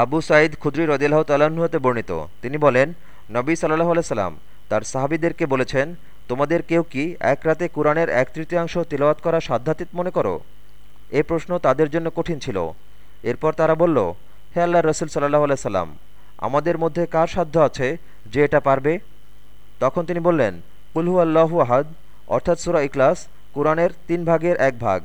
আবু সাঈদ খুদ্রি রদিল্লাহ তালাহতে হতে বর্ণিত। তিনি বলেন, নবী সাল্লাহ সাল্লাম তার সাহাবিদেরকে বলেছেন, তোমাদের কেউ কি এক রাতে কোরআনের এক তৃতীয়াংশ তিলওয়াত করা সাধ্যাতীত মনে করো? এ প্রশ্ন তাদের জন্য কঠিন ছিল। এরপর তারা বলল, হে আল্লাহ রসুল সাল্লাহ সাল্লাম আমাদের মধ্যে কার সাধ্য আছে যে এটা পারবে? তখন তিনি বললেন কুলহু আল্লাহু আহাদ, অর্থাৎ সুরা ইকলাস কোরআনের তিন ভাগের এক ভাগ।